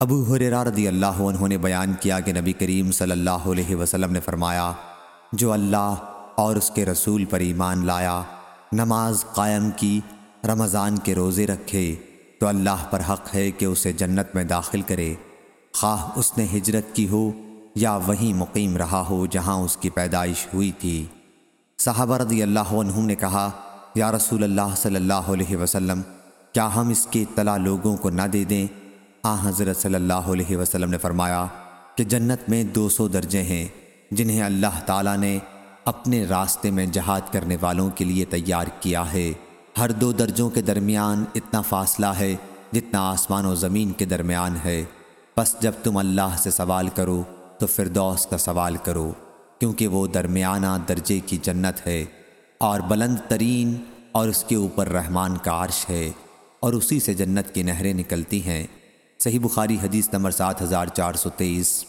ابو حریرہ رضی اللہ عنہ نے بیان کیا کہ نبی کریم صلی اللہ علیہ وسلم نے فرمایا، جو اللہ اور اس کے رسول پر ایمان لایا، نماز قائم کی، رمضان کے روزے رکھے، تو اللہ پر حق ہے کہ اسے جنت میں داخل کرے۔ خواہ اس نے ہجرت کی ہو یا وہیں مقیم رہا ہو جہاں اس کی پیدائش ہوئی تھی۔ صحابہ رضی اللہ عنہ نے کہا، یا رسول اللہ صلی اللہ علیہ وسلم، کیا ہم اس کی اطلاع لوگوں کو نہ دے دیں آ حضرت صلی اللہ علیہ وسلم نے فرمایا کہ جنت میں دو سو درجے ہیں جنہیں اللہ تعالیٰ نے اپنے راستے میں جہاد کرنے والوں کے لیے تیار کیا ہے۔ ہر دو درجوں کے درمیان اتنا فاصلہ ہے جتنا آسمان و زمین کے درمیان ہے۔ بس جب تم اللہ سے سوال کرو تو فردوس کا سوال کرو، کیونکہ وہ درمیانہ درجے کی جنت ہے اور بلند ترین اور اس کے اوپر رحمان کا عارش ہے اور اسی سے جنت کی نہریں نکلتی ہیں۔ صحیح بخاری حدیث اسی سات ہزار چار سو تیئیس